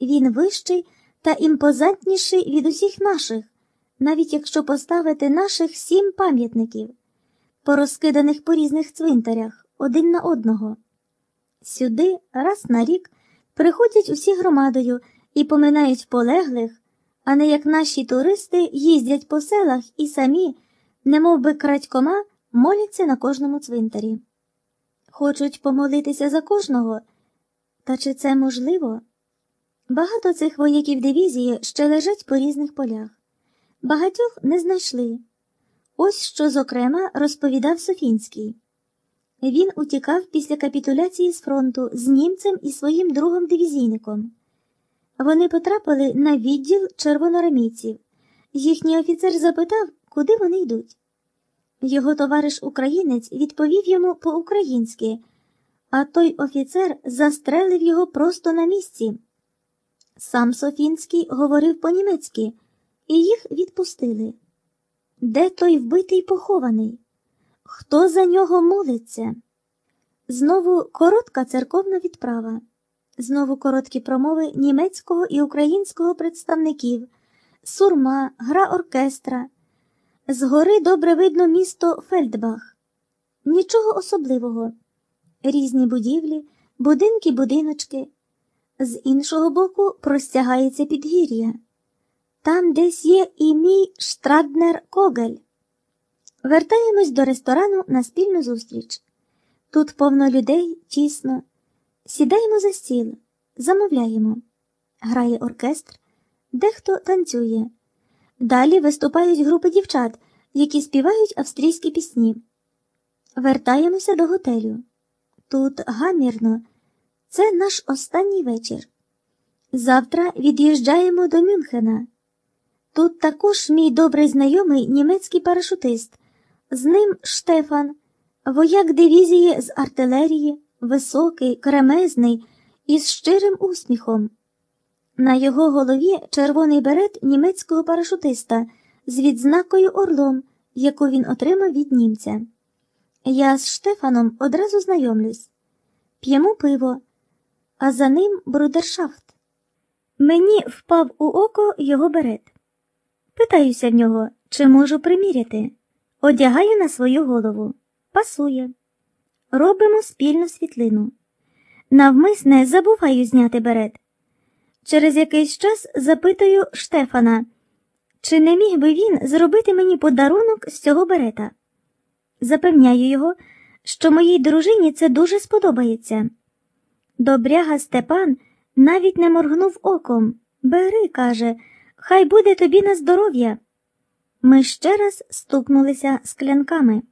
Він вищий та імпозантніший від усіх наших, навіть якщо поставити наших сім пам'ятників, порозкиданих по різних цвинтарях, один на одного. Сюди раз на рік приходять усі громадою і поминають полеглих, а не як наші туристи їздять по селах і самі, немов би крадькома, моляться на кожному цвинтарі. Хочуть помолитися за кожного. Та чи це можливо? Багато цих вояків дивізії ще лежать по різних полях. Багатьох не знайшли. Ось що, зокрема, розповідав Софінський. Він утікав після капітуляції з фронту з німцем і своїм другом дивізійником. Вони потрапили на відділ червоноармійців. Їхній офіцер запитав, куди вони йдуть. Його товариш українець відповів йому по-українськи, а той офіцер застрелив його просто на місці. Сам Софінський говорив по-німецьки, і їх відпустили. Де той вбитий похований? Хто за нього молиться? Знову коротка церковна відправа, знову короткі промови німецького і українського представників, сурма, гра оркестра. Згори добре видно місто Фельдбах. Нічого особливого. Різні будівлі, будинки, будиночки. З іншого боку простягається підгір'я. Там десь є і мій Штраднер Когель. Вертаємось до ресторану на спільну зустріч. Тут повно людей, тісно. Сідаємо за стіл, замовляємо. Грає оркестр, дехто танцює. Далі виступають групи дівчат, які співають австрійські пісні. Вертаємося до готелю. Тут гамірно. Це наш останній вечір. Завтра від'їжджаємо до Мюнхена. Тут також мій добрий знайомий німецький парашутист, з ним Штефан, вояк дивізії з артилерії, високий, кремезний, із щирим усміхом. На його голові червоний берет німецького парашутиста з відзнакою орлом, яку він отримав від німця. Я з Штефаном одразу знайомлюсь, п'ємо пиво, а за ним брудершафт. Мені впав у око його берет. Питаюся в нього, чи можу приміряти. Одягаю на свою голову. Пасує. Робимо спільну світлину. Навмисне забуваю зняти берет. Через якийсь час запитую Штефана, чи не міг би він зробити мені подарунок з цього берета. Запевняю його, що моїй дружині це дуже сподобається. Добряга Степан навіть не моргнув оком. Бери, каже, хай буде тобі на здоров'я. Ми ще раз стукнулися склянками.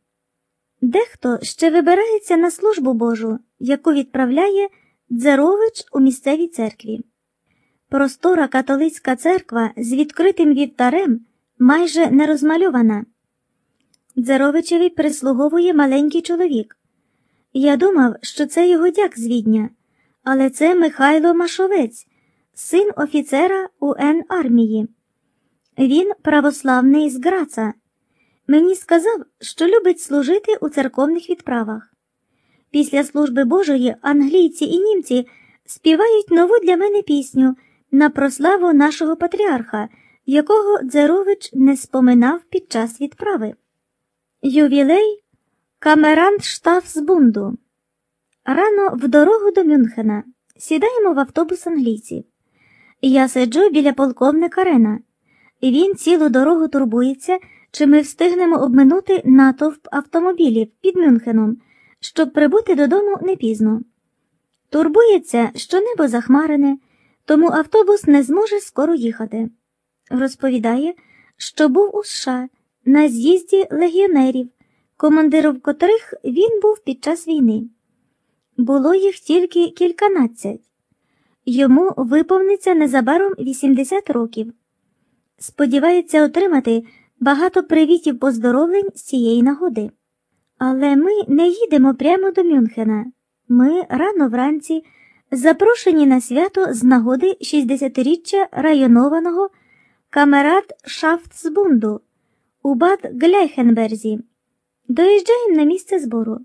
Дехто ще вибирається на службу Божу, яку відправляє Дзерович у місцевій церкві. Простора католицька церква з відкритим вівтарем майже не розмальована. Дзеровичеві прислуговує маленький чоловік. Я думав, що це його дяк з Відня, але це Михайло Машовець, син офіцера УН армії. Він православний з Граца. Мені сказав, що любить служити у церковних відправах. Після служби Божої англійці і німці співають нову для мене пісню на прославу нашого патріарха, якого Дзерович не споминав під час відправи. Ювілей Камерант Штафсбунду. Рано в дорогу до Мюнхена сідаємо в автобус англійців. Я сиджу біля полковника Рена, він цілу дорогу турбується, чи ми встигнемо обминути натовп автомобілів під Мюнхеном, щоб прибути додому не пізно. Турбується, що небо захмарене, тому автобус не зможе скоро їхати. Розповідає, що був у США на з'їзді легіонерів, командиром котрих він був під час війни. Було їх тільки кільканадцять. Йому виповниться незабаром 80 років. Сподівається отримати багато привітів поздоровлень з цієї нагоди. Але ми не їдемо прямо до Мюнхена. Ми рано вранці запрошені на свято з нагоди 60-річчя районованого камерат Шафтсбунду у Бад Гляйхенберзі. Доїжджаємо на місце збору.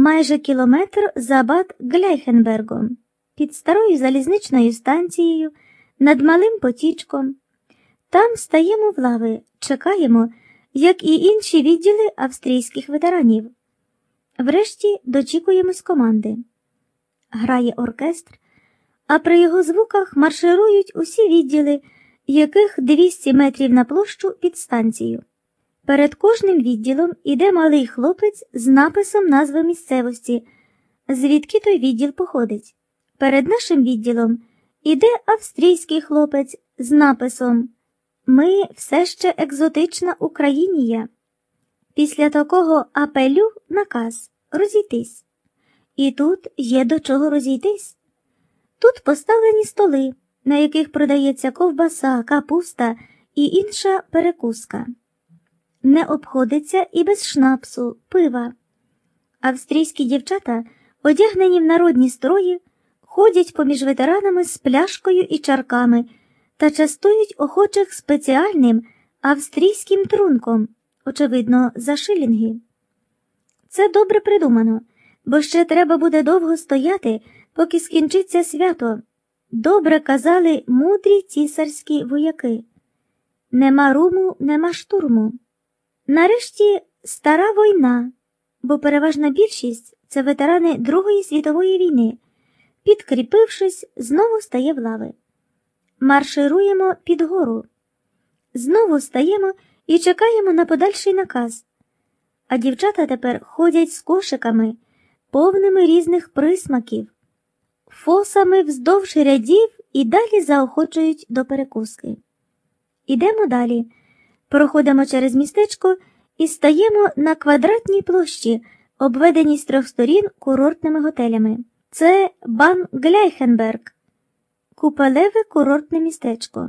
Майже кілометр за Бад Гляйхенбергом. під старою залізничною станцією, над малим потічком. Там стаємо в лави, чекаємо, як і інші відділи австрійських ветеранів. Врешті дочікуємось команди. Грає оркестр, а при його звуках марширують усі відділи, яких 200 метрів на площу під станцією. Перед кожним відділом іде малий хлопець з написом назви місцевості, звідки той відділ походить. Перед нашим відділом іде австрійський хлопець з написом Ми все ще екзотична Українія. Після такого апелю наказ розійтись. І тут є до чого розійтись. Тут поставлені столи, на яких продається ковбаса, капуста і інша перекуска. Не обходиться і без шнапсу, пива. Австрійські дівчата, одягнені в народні строї, ходять поміж ветеранами з пляшкою і чарками та частують охочих спеціальним австрійським трунком, очевидно, за шилінги. Це добре придумано, бо ще треба буде довго стояти, поки скінчиться свято. Добре казали мудрі цісарські вояки. Нема руму, нема штурму. Нарешті стара війна, бо переважна більшість це ветерани Другої світової війни, підкріпившись, знову стає в лави. Маршируємо під гору. Знову стаємо і чекаємо на подальший наказ. А дівчата тепер ходять з кошиками, повними різних присмаків, фосами вздовж рядів і далі заохочують до перекуски. Ідемо далі, проходимо через містечко і стаємо на квадратній площі, обведеній з трьох сторін курортними готелями. Це Бан Гляйхенберг, купалеве курортне містечко.